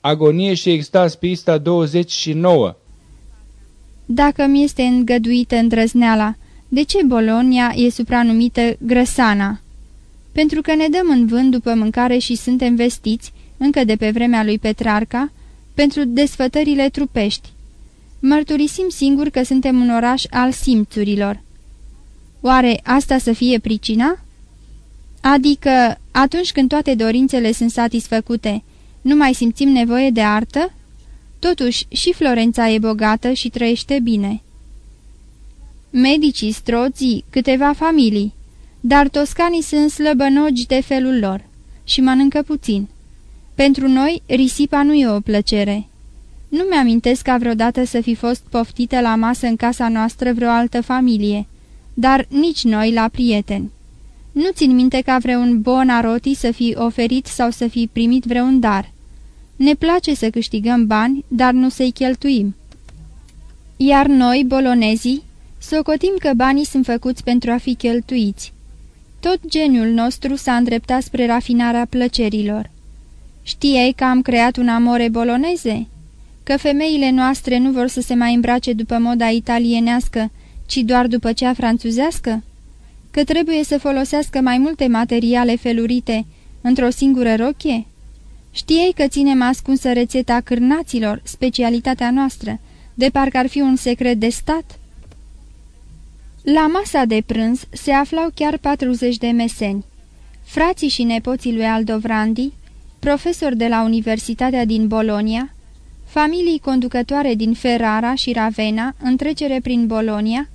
Agonie și extaz, pista 29 Dacă mi este îngăduită îndrăzneala, de ce Bolonia e supranumită Grăsana? Pentru că ne dăm în vânt după mâncare și suntem vestiți, încă de pe vremea lui Petrarca, pentru desfătările trupești. Mărturisim singur că suntem un oraș al simțurilor. Oare asta să fie pricina? Adică, atunci când toate dorințele sunt satisfăcute, nu mai simțim nevoie de artă? Totuși, și Florența e bogată și trăiește bine. Medicii, stroții, câteva familii, dar toscanii sunt slăbănogi de felul lor și mănâncă puțin. Pentru noi, risipa nu e o plăcere. Nu mi-amintesc ca vreodată să fi fost poftită la masă în casa noastră vreo altă familie, dar nici noi la prieteni. Nu țin minte ca vreun bonaroti să fi oferit sau să fi primit vreun dar. Ne place să câștigăm bani, dar nu să-i cheltuim. Iar noi, bolonezii, socotim că banii sunt făcuți pentru a fi cheltuiți. Tot geniul nostru s-a îndreptat spre rafinarea plăcerilor. Știai că am creat un amore boloneze? Că femeile noastre nu vor să se mai îmbrace după moda italienească, ci doar după cea franțuzească? Că trebuie să folosească mai multe materiale felurite într-o singură rochie? Știai că ținem ascunsă rețeta cârnaților, specialitatea noastră, de parcă ar fi un secret de stat? La masa de prânz se aflau chiar 40 de meseni. Frații și nepoții lui Aldovrandi, profesor de la Universitatea din Bolonia, familii conducătoare din Ferrara și Ravenna, în trecere prin Bolonia,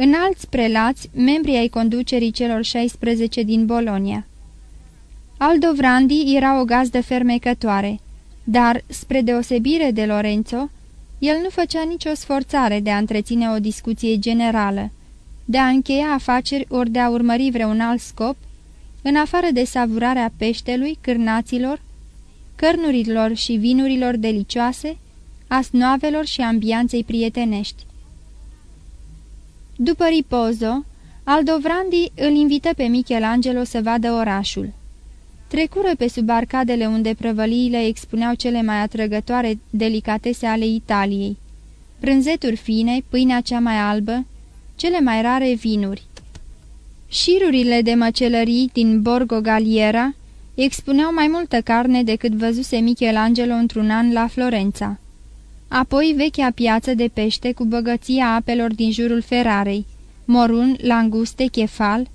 înalți prelați, membri ai conducerii celor 16 din Bolonia. Aldovrandi era o gazdă fermecătoare, dar, spre deosebire de Lorenzo, el nu făcea nicio sforțare de a întreține o discuție generală, de a încheia afaceri ori de a urmări vreun alt scop, în afară de savurarea peștelui, cârnaților, cărnurilor și vinurilor delicioase, a snoavelor și ambianței prietenești. După ripozo, Aldovrandi îl invită pe Michelangelo să vadă orașul. Trecură pe sub arcadele unde prăvăliile expuneau cele mai atrăgătoare delicatese ale Italiei. Prânzeturi fine, pâinea cea mai albă, cele mai rare vinuri. Șirurile de măcelării din Borgo Galiera expuneau mai multă carne decât văzuse Michelangelo într-un an la Florența. Apoi vechea piață de pește cu bogăția apelor din jurul Ferarei, morun, languste, chefal.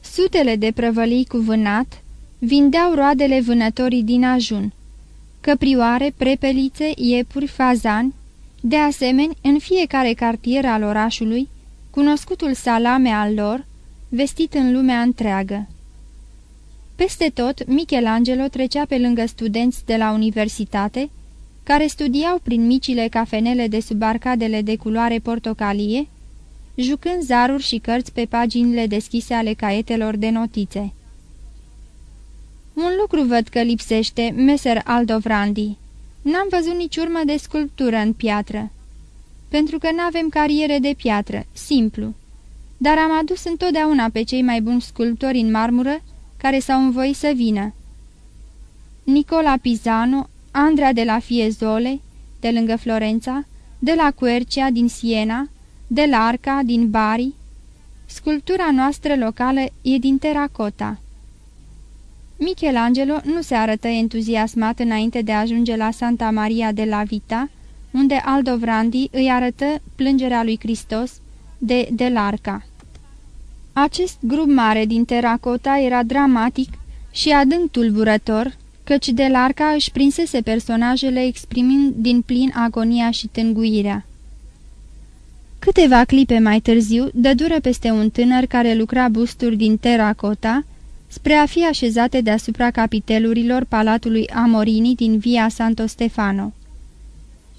Sutele de prăvălii cu vânat vindeau roadele vânătorii din ajun. Căprioare, prepelițe, iepuri, fazani, de asemenea, în fiecare cartier al orașului, cunoscutul salame al lor, vestit în lumea întreagă. Peste tot, Michelangelo trecea pe lângă studenți de la universitate, care studiau prin micile cafenele de sub arcadele de culoare portocalie, jucând zaruri și cărți pe paginile deschise ale caietelor de notițe. Un lucru văd că lipsește, meser Aldovrandi. N-am văzut nici urmă de sculptură în piatră. Pentru că n-avem cariere de piatră, simplu. Dar am adus întotdeauna pe cei mai buni sculptori în marmură care s-au învoit să vină. Nicola Pisano, Andrea de la Fiezole, de lângă Florența, de la Quercia din Siena, de la Arca din Bari. Sculptura noastră locală e din teracota. Michelangelo nu se arătă entuziasmat înainte de a ajunge la Santa Maria de la Vita, unde Aldovrandi îi arătă plângerea lui Hristos de Delarca. Acest grup mare din teracota era dramatic și adânc tulburător, căci Delarca își prinsese personajele exprimând din plin agonia și tânguirea. Câteva clipe mai târziu, dă dură peste un tânăr care lucra busturi din teracota, spre a fi așezate deasupra capitelurilor palatului Amorini din Via Santo Stefano.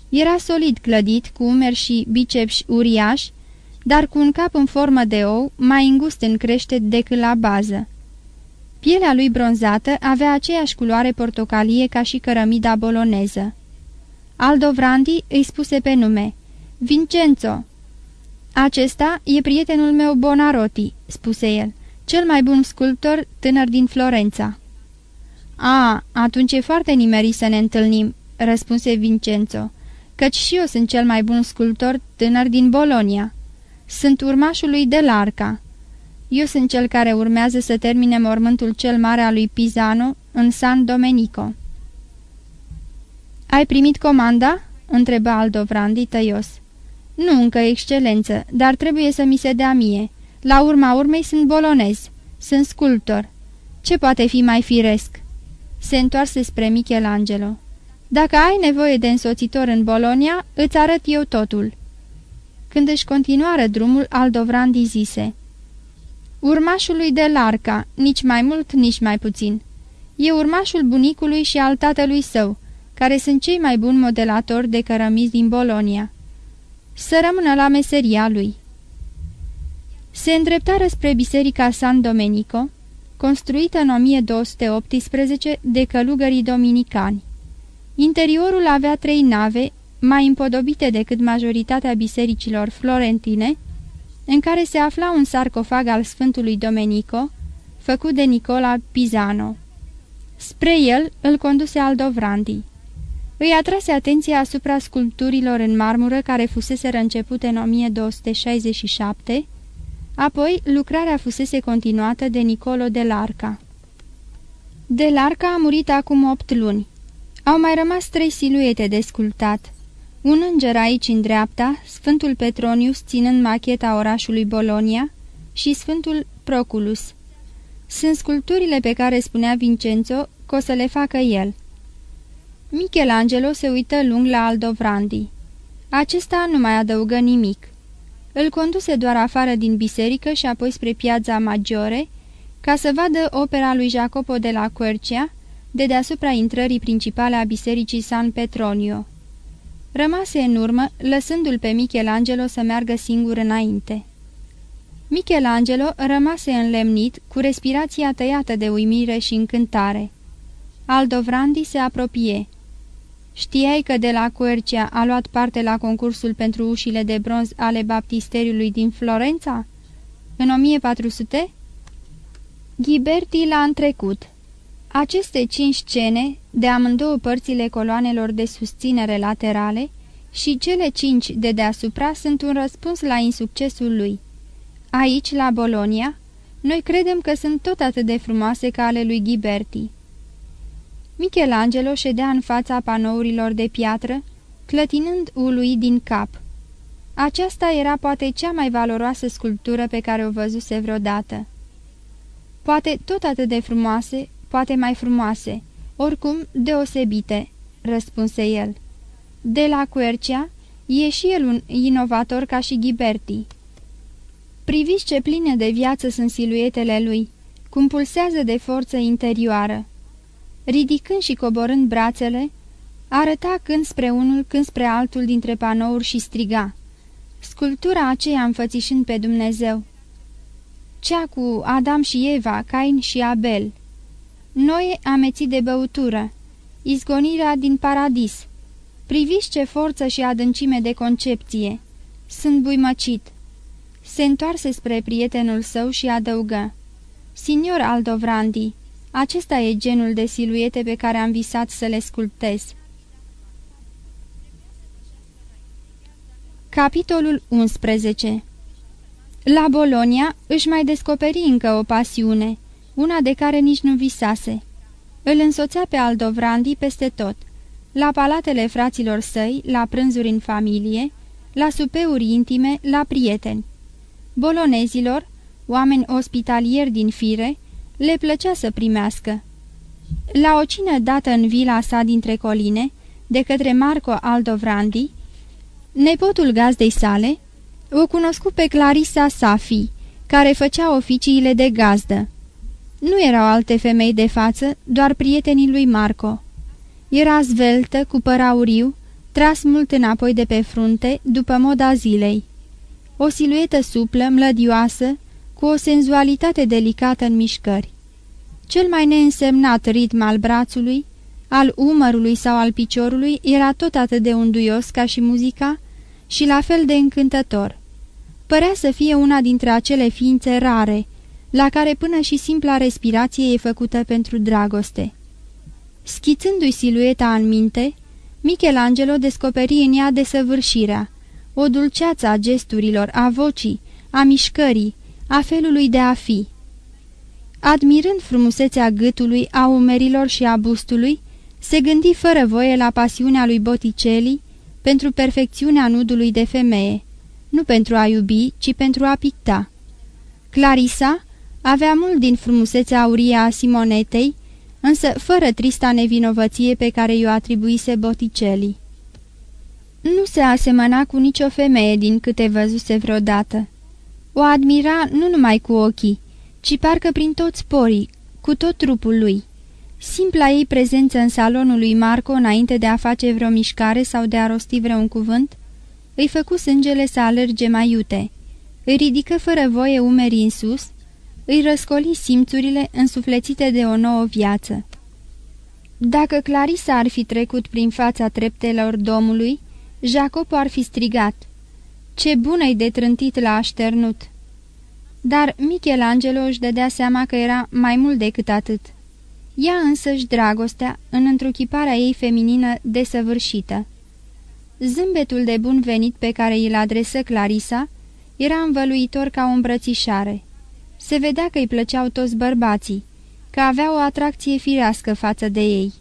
Era solid clădit, cu umeri și bicepși uriași, dar cu un cap în formă de ou, mai îngust în creștet decât la bază. Pielea lui bronzată avea aceeași culoare portocalie ca și cărămida boloneză. Aldo Vrandi îi spuse pe nume, Vincenzo. Acesta e prietenul meu Bonarotti, spuse el cel mai bun sculptor tânăr din Florența. A, atunci e foarte nimerit să ne întâlnim," răspunse Vincenzo, căci și eu sunt cel mai bun sculptor tânăr din Bolonia. Sunt urmașul lui de Larca. Eu sunt cel care urmează să termine mormântul cel mare al lui Pisano în San Domenico. Ai primit comanda?" întrebă Aldovrandi tăios. Nu încă, excelență, dar trebuie să mi se dea mie. La urma urmei sunt bolonez. Sunt sculptor. Ce poate fi mai firesc?" Se întoarse spre Michelangelo. Dacă ai nevoie de însoțitor în Bolonia, îți arăt eu totul." Când își continuară drumul, Aldovrandi zise Urmașului de Larca, nici mai mult, nici mai puțin. E urmașul bunicului și al tatălui său, care sunt cei mai buni modelatori de cărămizi din Bolonia. Să rămână la meseria lui. Se îndreptară spre biserica San Domenico, construită în 1218 de călugării dominicani. Interiorul avea trei nave, mai împodobite decât majoritatea bisericilor florentine, în care se afla un sarcofag al Sfântului Domenico, făcut de Nicola Pisano. Spre el îl conduse Aldovrandi. Îi atrase atenția asupra sculpturilor în marmură care fusese începute în 1267, apoi lucrarea fusese continuată de Nicolo de Larca. De Larca a murit acum opt luni. Au mai rămas trei siluete de sculptat. Un înger aici în dreapta, Sfântul Petronius ținând macheta orașului Bolonia și Sfântul Proculus. Sunt sculpturile pe care spunea Vincenzo că o să le facă el. Michelangelo se uită lung la Aldovrandi. Acesta nu mai adăugă nimic. Îl conduse doar afară din biserică și apoi spre piața Maggiore, ca să vadă opera lui Jacopo de la Quercia, de deasupra intrării principale a bisericii San Petronio. Rămase în urmă, lăsându-l pe Michelangelo să meargă singur înainte. Michelangelo rămase înlemnit, cu respirația tăiată de uimire și încântare. Aldovrandi se apropie. Știai că de la Quercia a luat parte la concursul pentru ușile de bronz ale baptisteriului din Florența? În 1400? Ghiberti l-a întrecut. Aceste cinci scene, de amândouă părțile coloanelor de susținere laterale, și cele cinci de deasupra sunt un răspuns la insuccesul lui. Aici, la Bolonia, noi credem că sunt tot atât de frumoase ca ale lui Ghiberti. Michelangelo ședea în fața panourilor de piatră, clătinând ului din cap. Aceasta era poate cea mai valoroasă sculptură pe care o văzuse vreodată. Poate tot atât de frumoase, poate mai frumoase, oricum deosebite, răspunse el. De la Quercia e și el un inovator ca și Ghiberti. Priviți ce pline de viață sunt siluetele lui, cum pulsează de forță interioară. Ridicând și coborând brațele, arăta când spre unul, când spre altul dintre panouri și striga. Sculptura aceea înfățișând pe Dumnezeu. Cea cu Adam și Eva, Cain și Abel. Noe amețit de băutură. Izgonirea din paradis. Priviți ce forță și adâncime de concepție. Sunt buimăcit. Se întoarse spre prietenul său și adăugă. Signor Aldovrandi, acesta e genul de siluete pe care am visat să le sculptez. Capitolul 11 La Bolonia își mai descoperi încă o pasiune, una de care nici nu visase. Îl însoțea pe Aldovrandi peste tot, la palatele fraților săi, la prânzuri în familie, la supeuri intime, la prieteni. Bolonezilor, oameni ospitalieri din fire, le plăcea să primească. La o cină dată în vila sa dintre coline, de către Marco Aldovrandi, nepotul gazdei sale, o cunoscut pe Clarissa Safi, care făcea oficiile de gazdă. Nu erau alte femei de față, doar prietenii lui Marco. Era zveltă, cu păr auriu, tras mult înapoi de pe frunte, după moda zilei. O siluetă suplă, mlădioasă, cu o senzualitate delicată în mișcări. Cel mai neînsemnat ritm al brațului, al umărului sau al piciorului era tot atât de unduios ca și muzica și la fel de încântător. Părea să fie una dintre acele ființe rare, la care până și simpla respirație e făcută pentru dragoste. Schițându-i silueta în minte, Michelangelo descoperi în ea desăvârșirea, o dulceață a gesturilor, a vocii, a mișcării, a felului de a fi. Admirând frumusețea gâtului, a umerilor și a bustului, se gândi fără voie la pasiunea lui Botticelli pentru perfecțiunea nudului de femeie, nu pentru a iubi, ci pentru a picta. Clarisa avea mult din frumusețea aurie a Simonetei, însă fără trista nevinovăție pe care i-o atribuise Botticelli. Nu se asemăna cu nicio femeie din câte văzuse vreodată. O admira nu numai cu ochii, ci parcă prin toți porii, cu tot trupul lui. Simpla ei prezență în salonul lui Marco înainte de a face vreo mișcare sau de a rosti vreun cuvânt, îi făcu sângele să alerge mai iute, îi ridică fără voie umerii în sus, îi răscoli simțurile însuflețite de o nouă viață. Dacă Clarisa ar fi trecut prin fața treptelor domului, Jacopo ar fi strigat, Ce bună-i de trântit la așternut!" Dar Michelangelo își dădea seama că era mai mult decât atât. Ea însăși dragostea, în întruchiparea ei feminină desăvârșită. Zâmbetul de bun venit pe care îl adresă Clarisa era învăluitor ca o îmbrățișare. Se vedea că îi plăceau toți bărbații, că avea o atracție firească față de ei.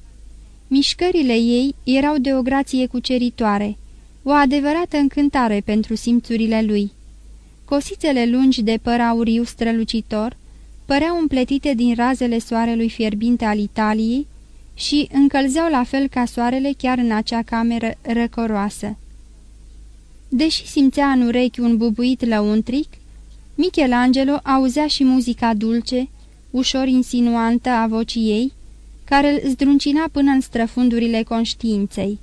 Mișcările ei erau de o grație cuceritoare, o adevărată încântare pentru simțurile lui. Cosițele lungi de păr auriu strălucitor păreau împletite din razele soarelui fierbinte al Italiei și încălzeau la fel ca soarele chiar în acea cameră răcoroasă. Deși simțea în urechi un bubuit lăuntric, Michelangelo auzea și muzica dulce, ușor insinuantă a vocii ei, care îl zdruncina până în străfundurile conștiinței.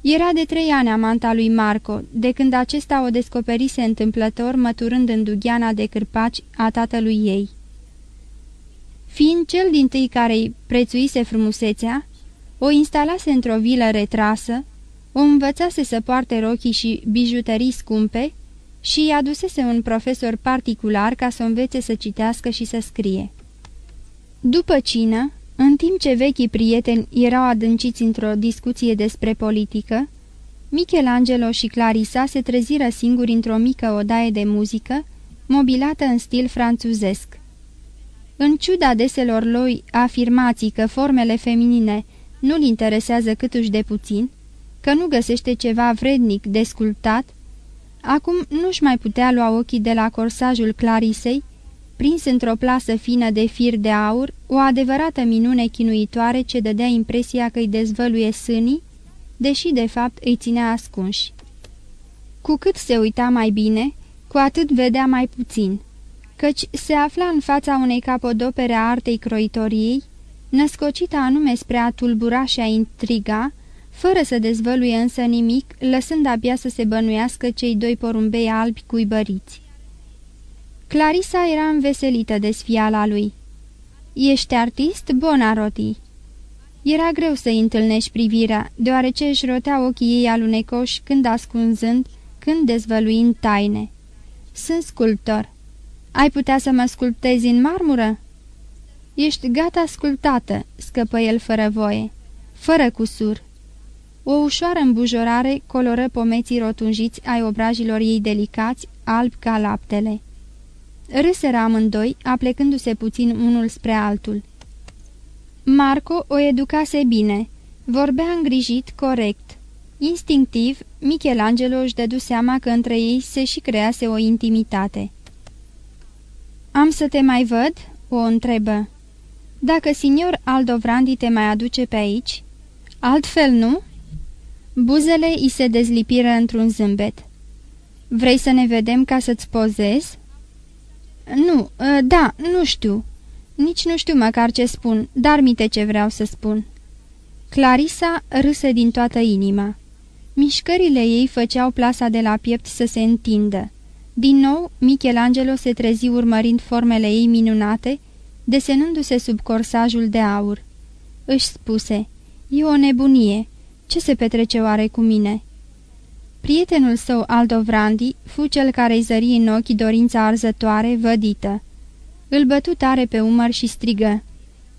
Era de trei ani amanta lui Marco, de când acesta o descoperise întâmplător măturând în dugheana de cârpaci a tatălui ei. Fiind cel din tâi care îi prețuise frumusețea, o instalase într-o vilă retrasă, o învățase să poarte rochii și bijuterii scumpe și i adusese un profesor particular ca să o învețe să citească și să scrie. După cină, în timp ce vechii prieteni erau adânciți într-o discuție despre politică, Michelangelo și Clarisa se treziră singuri într-o mică odaie de muzică, mobilată în stil franțuzesc. În ciuda deselor lui afirmații că formele feminine nu-l interesează câtuși de puțin, că nu găsește ceva vrednic de sculptat, acum nu-și mai putea lua ochii de la corsajul Clarisei, prins într-o plasă fină de fir de aur, o adevărată minune chinuitoare ce dădea impresia că îi dezvăluie sânii, deși de fapt îi ținea ascunși. Cu cât se uita mai bine, cu atât vedea mai puțin, căci se afla în fața unei capodopere a artei croitoriei, născocită anume spre a tulbura și a intriga, fără să dezvăluie însă nimic, lăsând abia să se bănuiască cei doi porumbei albi cuibăriți. Clarisa era înveselită de sfiala lui. Ești artist, Bonaroti?" Era greu să-i întâlnești privirea, deoarece își rotea ochii ei alunecoși când ascunzând, când dezvăluind taine. Sunt sculptor. Ai putea să mă sculptezi în marmură?" Ești gata sculptată," scăpă el fără voie, fără cusur. O ușoară îmbujorare coloră pomeții rotunjiți ai obrajilor ei delicați, albi ca laptele. Râseră amândoi, aplecându-se puțin unul spre altul. Marco o educase bine, vorbea îngrijit, corect. Instinctiv, Michelangelo își dădu seama că între ei se și crease o intimitate. Am să te mai văd?" o întrebă. Dacă signor Aldovrandi te mai aduce pe aici?" Altfel nu?" Buzele îi se dezlipiră într-un zâmbet. Vrei să ne vedem ca să-ți pozezi?" Nu, ă, da, nu știu. Nici nu știu măcar ce spun, dar mite ce vreau să spun." Clarisa râse din toată inima. Mișcările ei făceau plasa de la piept să se întindă. Din nou, Michelangelo se trezi urmărind formele ei minunate, desenându-se sub corsajul de aur. Își spuse, e o nebunie, ce se petrece oare cu mine?" Prietenul său, Aldovrandi, fu cel care îi zări în ochi dorința arzătoare, vădită. Îl bătu tare pe umăr și strigă.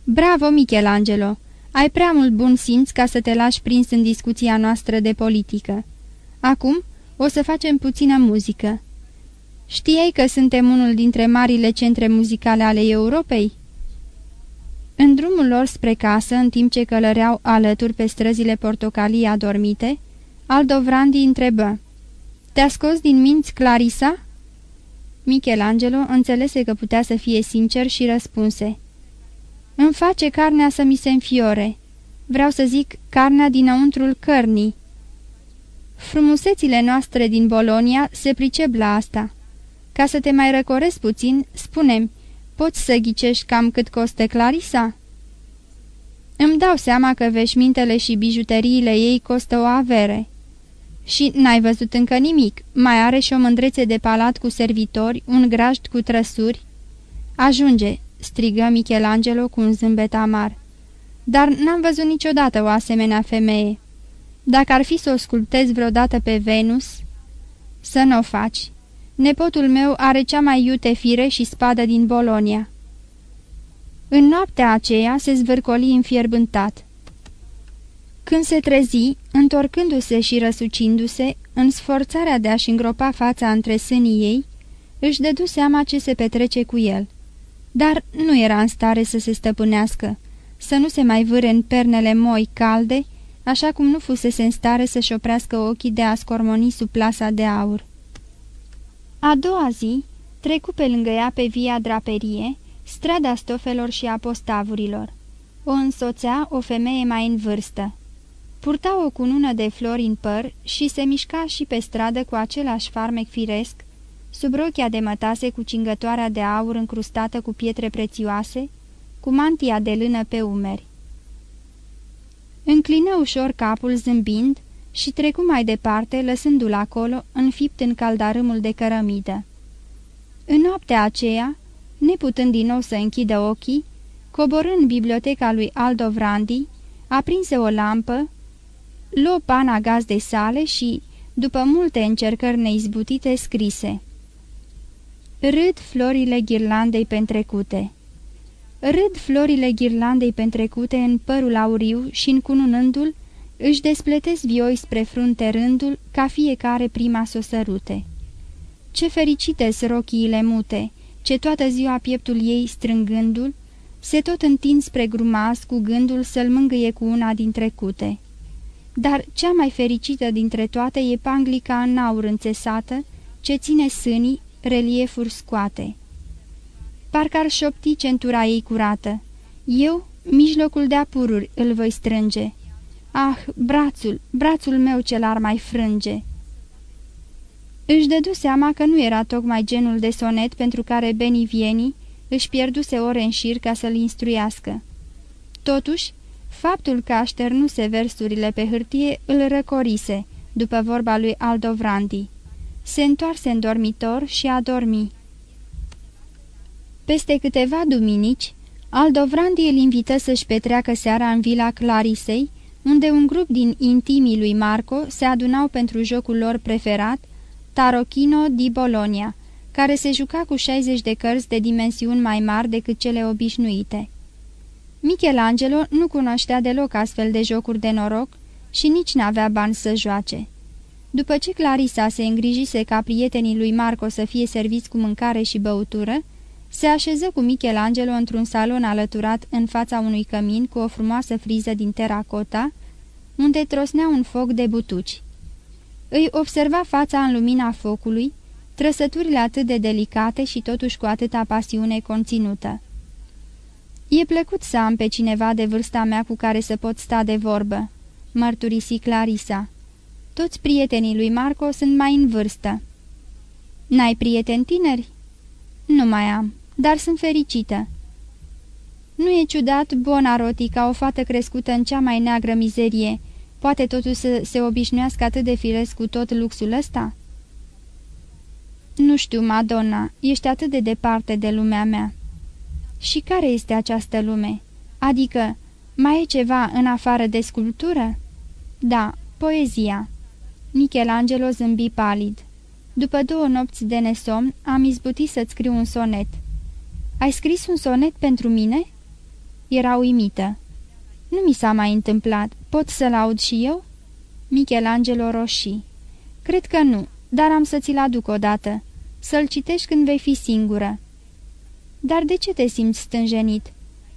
Bravo, Michelangelo! Ai prea mult bun simț ca să te lași prins în discuția noastră de politică. Acum o să facem puțină muzică. Știai că suntem unul dintre marile centre muzicale ale Europei?" În drumul lor spre casă, în timp ce călăreau alături pe străzile portocalii adormite, Aldovrandi întrebă, Te-a scos din minți Clarisa?" Michelangelo înțelese că putea să fie sincer și răspunse, Îmi face carnea să mi se înfiore. Vreau să zic carnea dinăuntrul cărnii." Frumusețile noastre din Bolonia se pricep la asta. Ca să te mai răcoresc puțin, spunem, poți să ghicești cam cât costă Clarisa?" Îmi dau seama că veșmintele și bijuteriile ei costă o avere." Și n-ai văzut încă nimic, mai are și o mândrețe de palat cu servitori, un grajd cu trăsuri." Ajunge," strigă Michelangelo cu un zâmbet amar. Dar n-am văzut niciodată o asemenea femeie. Dacă ar fi să o sculptezi vreodată pe Venus, să nu o faci. Nepotul meu are cea mai iute fire și spadă din Bolonia." În noaptea aceea se zvârcoli înfierbântat. Când se trezi, întorcându-se și răsucindu-se, în sforțarea de a-și îngropa fața între sânii ei, își dădu seama ce se petrece cu el. Dar nu era în stare să se stăpânească, să nu se mai vâre în pernele moi calde, așa cum nu fusese în stare să-și oprească ochii de a scormoni sub plasa de aur. A doua zi trecu pe lângă ea pe via draperie, strada stofelor și a postavurilor. O însoțea o femeie mai în vârstă. Purta o cunună de flori în păr și se mișca și pe stradă cu același farmec firesc, sub rochia de mătase cu cingătoarea de aur încrustată cu pietre prețioase, cu mantia de lână pe umeri. Înclină ușor capul zâmbind și trecu mai departe, lăsându-l acolo, înfipt în caldarâmul de cărămidă. În noaptea aceea, neputând din nou să închidă ochii, coborând biblioteca lui Aldo Vrandi, aprinse o lampă, luă pana gazdei sale și, după multe încercări neizbutite, scrise Râd florile ghirlandei pentrecute Râd florile ghirlandei pentrecute în părul auriu și încununându-l, își despletesc vioi spre frunte rândul, ca fiecare prima să o sărute. Ce fericite s rochiile mute, ce toată ziua pieptul ei strângându-l, se tot întind spre grumaz cu gândul să-l mângâie cu una dintre cute. Dar cea mai fericită dintre toate e panglica în aur înțesată, ce ține sânii, reliefuri scoate. Parcă ar șopti centura ei curată. Eu, mijlocul de apururi, îl voi strânge. Ah, brațul, brațul meu cel ar mai frânge!" Își dădu seama că nu era tocmai genul de sonet pentru care Benivieni își pierduse ore în șir ca să-l instruiască. Totuși, faptul că așternuse versurile pe hârtie îl răcorise, după vorba lui Aldovrandi. Se întoarse în dormitor și a dormi. Peste câteva duminici, Aldovrandi îl invită să-și petreacă seara în vila Clarisei, unde un grup din intimii lui Marco se adunau pentru jocul lor preferat, Tarochino di Bologna, care se juca cu 60 de cărți de dimensiuni mai mari decât cele obișnuite. Michelangelo nu cunoștea deloc astfel de jocuri de noroc și nici n-avea bani să joace. După ce Clarisa se îngrijise ca prietenii lui Marco să fie serviți cu mâncare și băutură, se așeză cu Michelangelo într-un salon alăturat în fața unui cămin cu o frumoasă friză din teracota, unde trosnea un foc de butuci. Îi observa fața în lumina focului, trăsăturile atât de delicate și totuși cu atâta pasiune conținută. E plăcut să am pe cineva de vârsta mea cu care să pot sta de vorbă," mărturisi Clarisa. Toți prietenii lui Marco sunt mai în vârstă." N-ai prieteni tineri?" Nu mai am, dar sunt fericită." Nu e ciudat, Bonaroti, ca o fată crescută în cea mai neagră mizerie, poate totuși să se obișnuiască atât de firesc cu tot luxul ăsta?" Nu știu, Madonna, ești atât de departe de lumea mea." Și care este această lume? Adică, mai e ceva în afară de sculptură?" Da, poezia." Michelangelo zâmbi palid. După două nopți de nesom, am izbutit să-ți scriu un sonet." Ai scris un sonet pentru mine?" Era uimită. Nu mi s-a mai întâmplat. Pot să-l aud și eu?" Michelangelo roșii. Cred că nu, dar am să ți-l aduc odată. Să-l citești când vei fi singură." Dar de ce te simți stânjenit?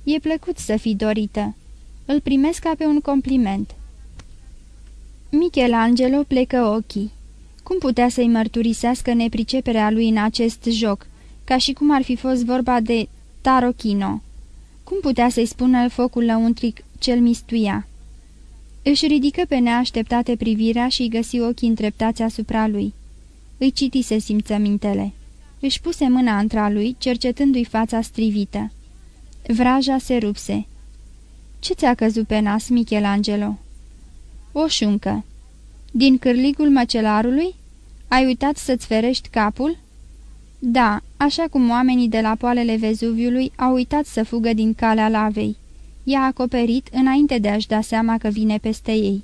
E plăcut să fii dorită. Îl primesc ca pe un compliment." Michelangelo plecă ochii. Cum putea să-i mărturisească nepriceperea lui în acest joc, ca și cum ar fi fost vorba de Tarochino? Cum putea să-i spună focul lăuntric cel mistuia? Își ridică pe neașteptate privirea și găsi ochii întreptați asupra lui. Îi citise simțămintele. Își puse mâna între lui, cercetându-i fața strivită. Vraja se rupse. Ce ți-a căzut pe nas, Michelangelo?" O șuncă. Din cârligul măcelarului? Ai uitat să-ți ferești capul?" Da, așa cum oamenii de la poalele Vezuviului au uitat să fugă din calea lavei. I-a acoperit înainte de a-și da seama că vine peste ei.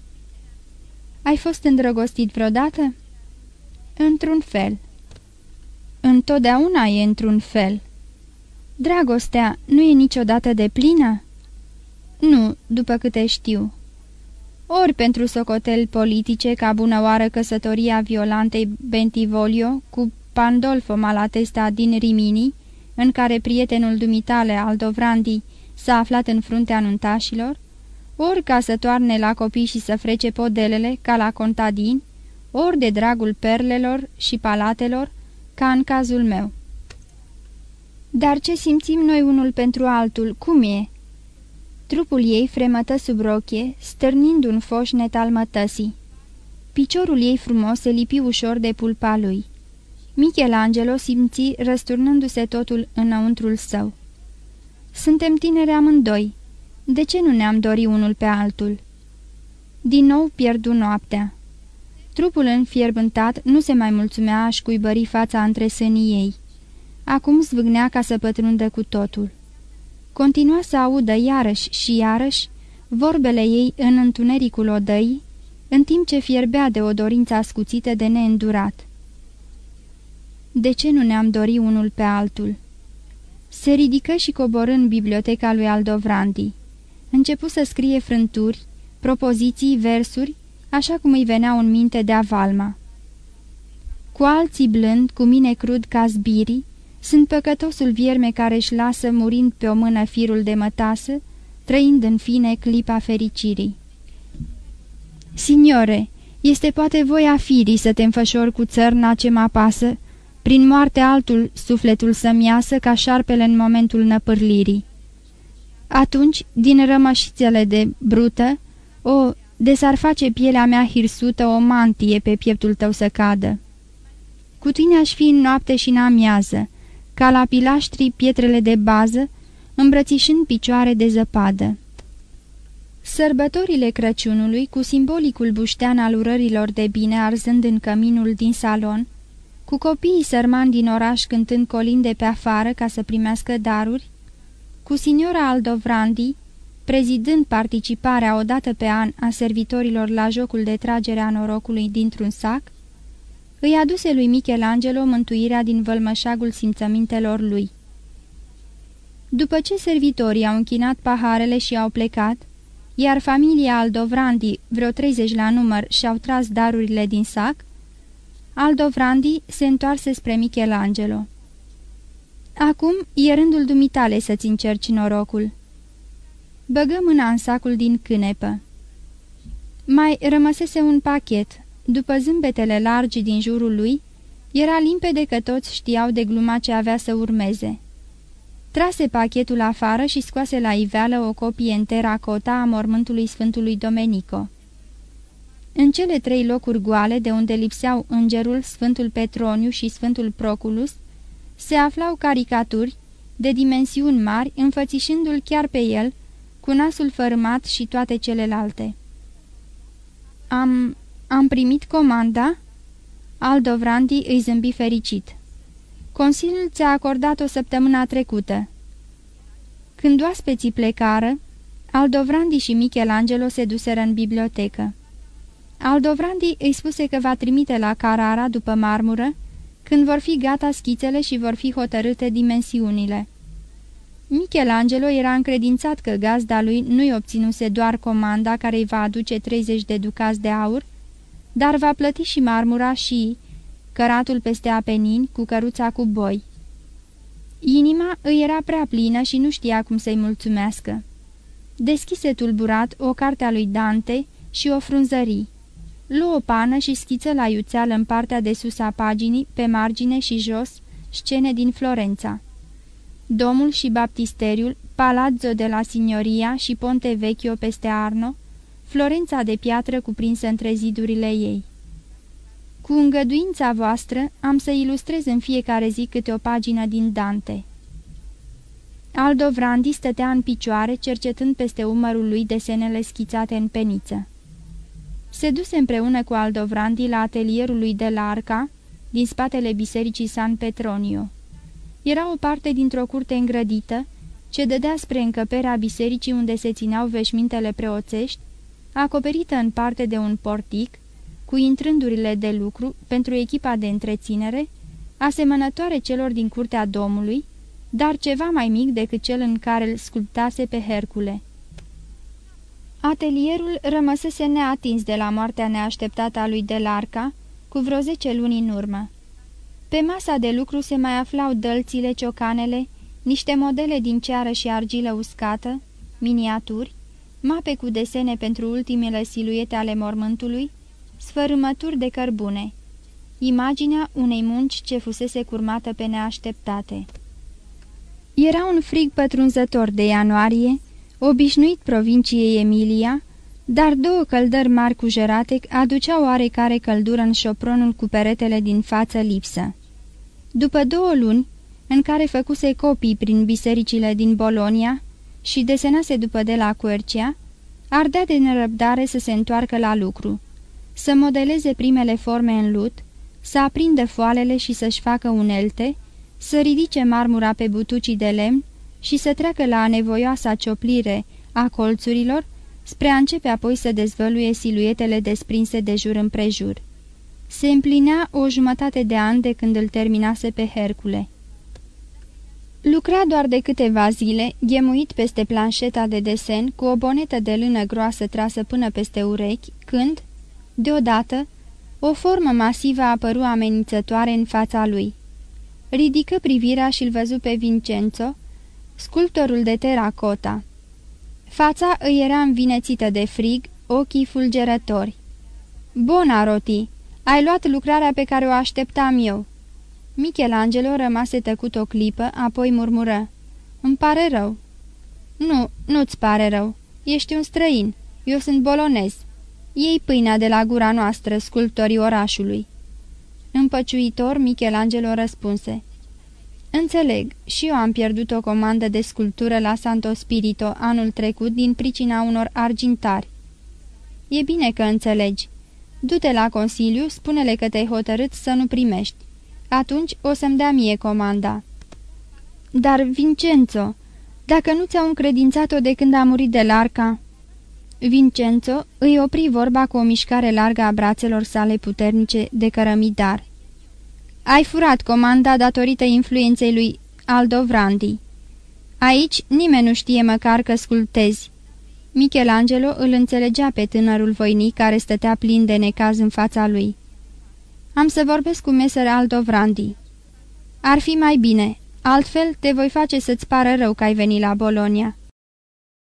Ai fost îndrăgostit vreodată?" Într-un fel." Întotdeauna e într-un fel." Dragostea nu e niciodată de plină?" Nu, după câte știu." Ori pentru socoteli politice ca bună oară căsătoria violantei Bentivolio cu Pandolfo Malatesta din Rimini, în care prietenul dumitale Aldovrandi s-a aflat în fruntea nuntașilor, ori ca să toarne la copii și să frece podelele, ca la contadini, ori de dragul perlelor și palatelor, ca în cazul meu. Dar ce simțim noi unul pentru altul, cum e?" Trupul ei fremătă sub rochie, stârnind un foșnet al mătăsii. Piciorul ei frumos se lipi ușor de pulpa lui. Michelangelo simți răsturnându-se totul înăuntrul său. Suntem tineri amândoi. De ce nu ne-am dori unul pe altul?" Din nou pierdu noaptea. Trupul înfierbântat nu se mai mulțumea a-și șcuibări fața între sânii ei. Acum zvâgnea ca să pătrundă cu totul. Continua să audă iarăși și iarăși vorbele ei în întunericul odăii, în timp ce fierbea de o dorință ascuțită de neîndurat. De ce nu ne-am dori unul pe altul?" Se ridică și coborâ în biblioteca lui Aldovrandi. Începu să scrie frânturi, propoziții, versuri, așa cum îi veneau în minte de avalma. Cu alții blând, cu mine crud ca zbirii, sunt păcătosul vierme care își lasă murind pe o mână firul de mătasă, trăind în fine clipa fericirii. Signore, este poate voia firii să te înfășori cu țărna ce mă apasă, prin moarte altul sufletul să-mi iasă ca șarpele în momentul năpârlirii. Atunci, din rămășițele de brută, o, de s-ar face pielea mea hirsută o mantie pe pieptul tău să cadă. Cu tine aș fi în noapte și în amiază, ca la pilaștri pietrele de bază, îmbrățișând picioare de zăpadă. Sărbătorile Crăciunului, cu simbolicul buștean al urărilor de bine arzând în căminul din salon, cu copiii sărmani din oraș cântând colinde pe afară ca să primească daruri, cu signora Aldovrandi, prezidând participarea odată pe an a servitorilor la jocul de tragere a norocului dintr-un sac, îi aduse lui Michelangelo mântuirea din vălmășagul simțămintelor lui. După ce servitorii au închinat paharele și au plecat, iar familia Aldovrandi, vreo 30 la număr, și-au tras darurile din sac, Aldovrandi se întoarse spre Michelangelo. Acum e rândul dumitale să-ți încerci norocul." Băgă mâna în sacul din cânepă. Mai rămăsese un pachet, după zâmbetele largi din jurul lui, era limpede că toți știau de gluma ce avea să urmeze. Trase pachetul afară și scoase la iveală o copie în teracota a mormântului Sfântului Domenico. În cele trei locuri goale de unde lipseau îngerul, Sfântul Petroniu și Sfântul Proculus, se aflau caricaturi de dimensiuni mari, înfățișându-l chiar pe el, cu nasul fărâmat și toate celelalte. Am am primit comanda?" Aldovrandi îi zâmbi fericit. Consiliul ți-a acordat o săptămână trecută." Când oaspeții plecară, Aldovrandi și Michelangelo se duseră în bibliotecă. Aldovrandi îi spuse că va trimite la Carara după marmură, când vor fi gata schițele și vor fi hotărâte dimensiunile. Michelangelo era încredințat că gazda lui nu-i obținuse doar comanda care îi va aduce 30 de ducați de aur, dar va plăti și marmura și căratul peste apenini cu căruța cu boi. Inima îi era prea plină și nu știa cum să-i mulțumească. Deschise tulburat o carte a lui Dante și o frunzării. Luă o pană și schiță la iuțeală în partea de sus a paginii, pe margine și jos, scene din Florența. Domul și baptisteriul, Palazzo de la Signoria și Ponte Vecchio peste Arno, Florența de piatră cuprinsă între zidurile ei. Cu îngăduința voastră am să ilustrez în fiecare zi câte o pagină din Dante. Aldo Vrandi stătea în picioare, cercetând peste umărul lui desenele schițate în peniță. Se duse împreună cu Aldo Vrandi la atelierul lui de la Arca, din spatele bisericii San Petronio. Era o parte dintr-o curte îngrădită, ce dădea spre încăperea bisericii unde se țineau veșmintele preoțești, acoperită în parte de un portic, cu intrândurile de lucru pentru echipa de întreținere, asemănătoare celor din curtea domului, dar ceva mai mic decât cel în care îl sculptase pe Hercule. Atelierul rămăsese neatins de la moartea neașteptată a lui Delarca, cu vreo zece luni în urmă. Pe masa de lucru se mai aflau dălțile, ciocanele, niște modele din ceară și argilă uscată, miniaturi, mape cu desene pentru ultimele siluete ale mormântului, sfărâmături de cărbune, imaginea unei munci ce fusese curmată pe neașteptate. Era un frig pătrunzător de ianuarie, obișnuit provinciei Emilia, dar două căldări mari cu jeratec aduceau oarecare căldură în șopronul cu peretele din față lipsă. După două luni, în care făcuse copii prin bisericile din Bolonia și desenase după de la Quercia, ardea de nerăbdare să se întoarcă la lucru, să modeleze primele forme în lut, să aprindă foalele și să-și facă unelte, să ridice marmura pe butucii de lemn și să treacă la nevoioasa cioplire a colțurilor, spre a începe apoi să dezvăluie siluetele desprinse de jur împrejur. Se împlinea o jumătate de an de când îl terminase pe Hercule. Lucra doar de câteva zile, ghemuit peste planșeta de desen, cu o bonetă de lână groasă trasă până peste urechi, când, deodată, o formă masivă apăru amenințătoare în fața lui. Ridică privirea și-l văzu pe Vincenzo, sculptorul de teracota. Fața îi era învinețită de frig, ochii fulgerători. Bona, Roti, ai luat lucrarea pe care o așteptam eu." Michelangelo rămase tăcut o clipă, apoi murmură. Îmi pare rău." Nu, nu-ți pare rău. Ești un străin. Eu sunt bolonez. Iei pâinea de la gura noastră, sculptorii orașului." Împăciuitor, Michelangelo răspunse. Înțeleg, și eu am pierdut o comandă de sculptură la Santo Spirito anul trecut din pricina unor argintari. E bine că înțelegi. Du-te la Consiliu, spune-le că te-ai hotărât să nu primești. Atunci o să-mi dea mie comanda." Dar, Vincenzo, dacă nu ți-au încredințat-o de când a murit de larca?" Vincenzo îi opri vorba cu o mișcare largă a brațelor sale puternice de cărămidar. Ai furat comanda datorită influenței lui Aldo Vrandi. Aici nimeni nu știe măcar că sculptezi. Michelangelo îl înțelegea pe tânărul voinic care stătea plin de necaz în fața lui. Am să vorbesc cu meser Aldo Vrandi. Ar fi mai bine, altfel te voi face să-ți pară rău că ai venit la Bolonia.